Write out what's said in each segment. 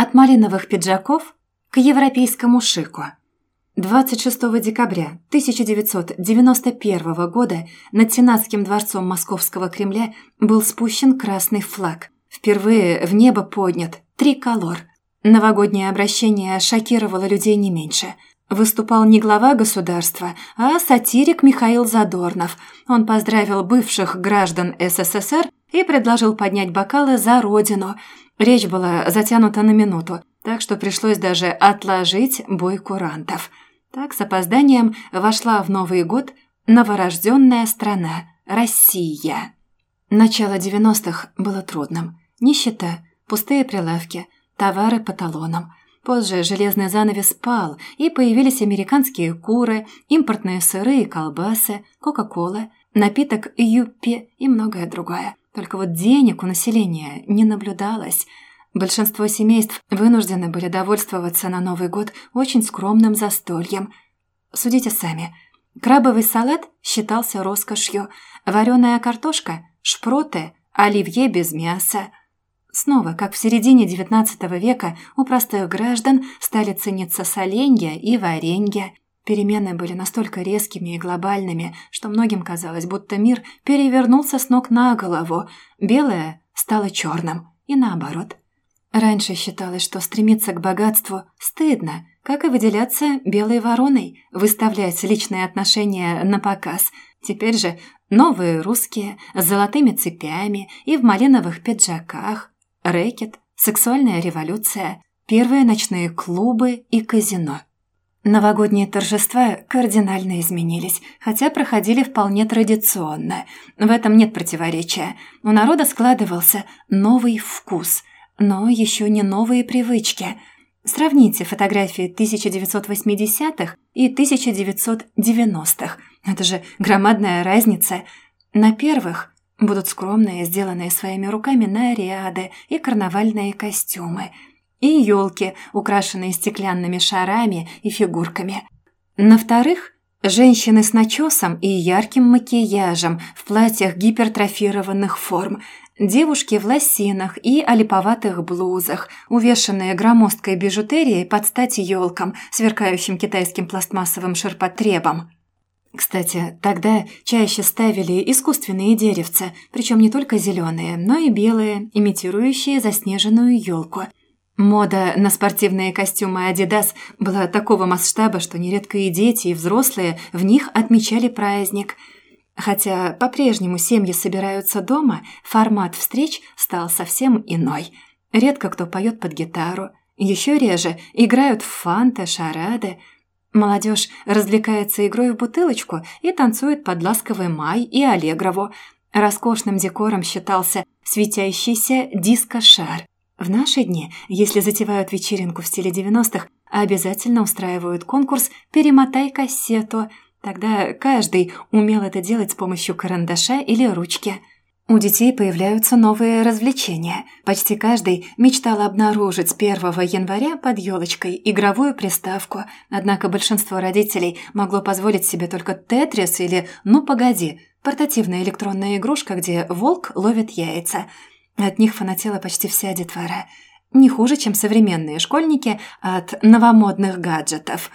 От малиновых пиджаков к европейскому шику. 26 декабря 1991 года над Сенатским дворцом Московского Кремля был спущен красный флаг. Впервые в небо поднят триколор. Новогоднее обращение шокировало людей не меньше. Выступал не глава государства, а сатирик Михаил Задорнов. Он поздравил бывших граждан СССР и предложил поднять бокалы за родину. Речь была затянута на минуту, так что пришлось даже отложить бой курантов. Так с опозданием вошла в Новый год новорожденная страна – Россия. Начало 90-х было трудным. Нищета, пустые прилавки, товары по талонам. Позже железный занавес пал, и появились американские куры, импортные сыры и колбасы, кока-кола, напиток юппи и многое другое. Только вот денег у населения не наблюдалось. Большинство семейств вынуждены были довольствоваться на Новый год очень скромным застольем. Судите сами. Крабовый салат считался роскошью, вареная картошка – шпроты, оливье без мяса. Снова, как в середине XIX века, у простых граждан стали цениться соленья и варенья – Перемены были настолько резкими и глобальными, что многим казалось, будто мир перевернулся с ног на голову. Белое стало черным, и наоборот. Раньше считалось, что стремиться к богатству стыдно, как и выделяться белой вороной, выставлять личные отношения на показ. Теперь же новые русские с золотыми цепями и в малиновых пиджаках, рэкет, сексуальная революция, первые ночные клубы и казино – Новогодние торжества кардинально изменились, хотя проходили вполне традиционно. В этом нет противоречия. У народа складывался новый вкус, но еще не новые привычки. Сравните фотографии 1980-х и 1990-х. Это же громадная разница. На первых будут скромные, сделанные своими руками наряды и карнавальные костюмы – и елки, украшенные стеклянными шарами и фигурками. На вторых – женщины с начесом и ярким макияжем в платьях гипертрофированных форм, девушки в лосинах и олиповатых блузах, увешанные громоздкой бижутерией под стать елкам, сверкающим китайским пластмассовым ширпотребом. Кстати, тогда чаще ставили искусственные деревца, причем не только зеленые, но и белые, имитирующие заснеженную елку – Мода на спортивные костюмы Adidas была такого масштаба, что нередко и дети, и взрослые в них отмечали праздник. Хотя по-прежнему семьи собираются дома, формат встреч стал совсем иной. Редко кто поет под гитару, еще реже играют в фанты, шарады. Молодежь развлекается игрой в бутылочку и танцует под ласковый май и аллегрову. Роскошным декором считался светящийся диско-шар – в наши дни, если затевают вечеринку в стиле 90-х, обязательно устраивают конкурс «Перемотай кассету». Тогда каждый умел это делать с помощью карандаша или ручки. У детей появляются новые развлечения. Почти каждый мечтал обнаружить с 1 января под елочкой игровую приставку, однако большинство родителей могло позволить себе только «Тетрис» или «Ну, погоди», портативная электронная игрушка, где волк ловит яйца – от них фанатела почти вся детвора. Не хуже, чем современные школьники от новомодных гаджетов.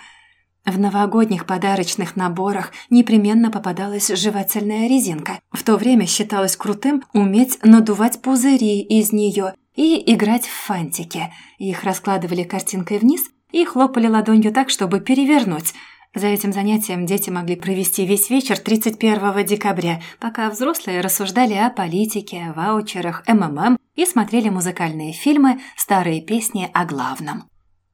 В новогодних подарочных наборах непременно попадалась жевательная резинка. В то время считалось крутым уметь надувать пузыри из нее и играть в фантики. Их раскладывали картинкой вниз и хлопали ладонью так, чтобы перевернуть – за этим занятием дети могли провести весь вечер 31 декабря, пока взрослые рассуждали о политике, ваучерах, МММ и смотрели музыкальные фильмы, старые песни о главном.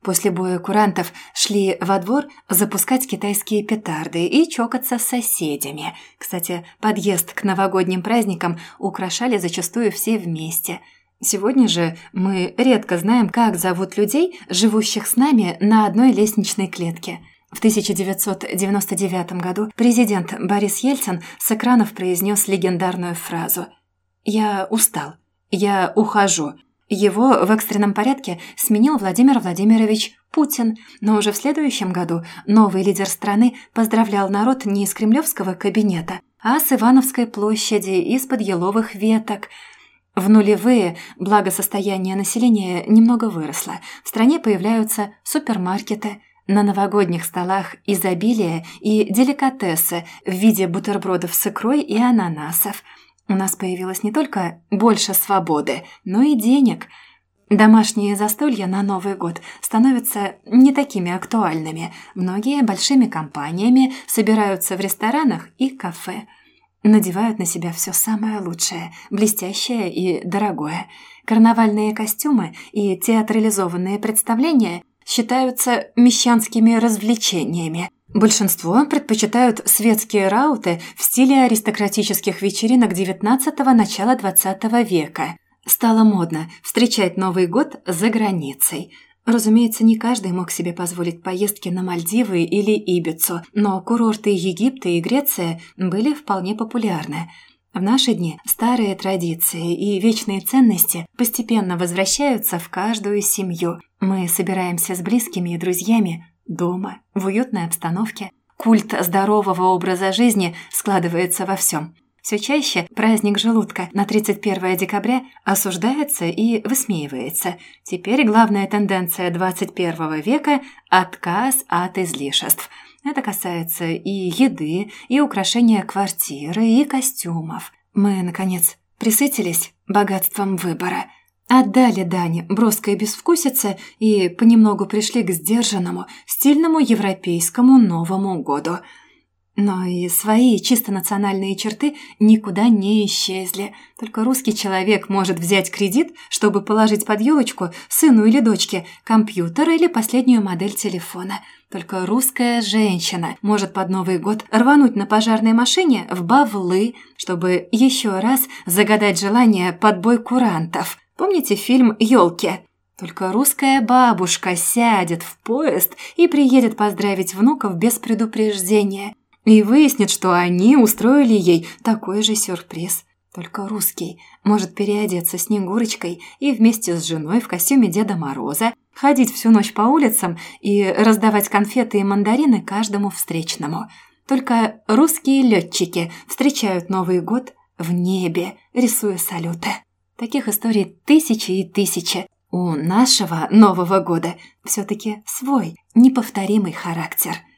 После боя курантов шли во двор запускать китайские петарды и чокаться с соседями. Кстати, подъезд к новогодним праздникам украшали зачастую все вместе. Сегодня же мы редко знаем, как зовут людей, живущих с нами на одной лестничной клетке – в 1999 году президент Борис Ельцин с экранов произнес легендарную фразу «Я устал. Я ухожу». Его в экстренном порядке сменил Владимир Владимирович Путин, но уже в следующем году новый лидер страны поздравлял народ не из кремлевского кабинета, а с Ивановской площади, из-под еловых веток. В нулевые благосостояние населения немного выросло. В стране появляются супермаркеты. На новогодних столах изобилие и деликатесы в виде бутербродов с икрой и ананасов. У нас появилось не только больше свободы, но и денег – Домашние застолья на Новый год становятся не такими актуальными. Многие большими компаниями собираются в ресторанах и кафе. Надевают на себя все самое лучшее, блестящее и дорогое. Карнавальные костюмы и театрализованные представления считаются мещанскими развлечениями. Большинство предпочитают светские рауты в стиле аристократических вечеринок XIX – начала XX века – Стало модно встречать Новый год за границей. Разумеется, не каждый мог себе позволить поездки на Мальдивы или Ибицу, но курорты Египта и Греция были вполне популярны. В наши дни старые традиции и вечные ценности постепенно возвращаются в каждую семью. Мы собираемся с близкими и друзьями дома, в уютной обстановке. Культ здорового образа жизни складывается во всем – все чаще праздник желудка на 31 декабря осуждается и высмеивается. Теперь главная тенденция 21 века – отказ от излишеств. Это касается и еды, и украшения квартиры, и костюмов. Мы, наконец, присытились богатством выбора – Отдали Дане броской безвкусице и понемногу пришли к сдержанному, стильному европейскому Новому году – но и свои чисто национальные черты никуда не исчезли. Только русский человек может взять кредит, чтобы положить под елочку сыну или дочке компьютер или последнюю модель телефона. Только русская женщина может под Новый год рвануть на пожарной машине в бавлы, чтобы еще раз загадать желание под бой курантов. Помните фильм «Елки»? Только русская бабушка сядет в поезд и приедет поздравить внуков без предупреждения и выяснит, что они устроили ей такой же сюрприз. Только русский может переодеться Снегурочкой и вместе с женой в костюме Деда Мороза ходить всю ночь по улицам и раздавать конфеты и мандарины каждому встречному. Только русские летчики встречают Новый год в небе, рисуя салюты. Таких историй тысячи и тысячи. У нашего Нового года все-таки свой, неповторимый характер –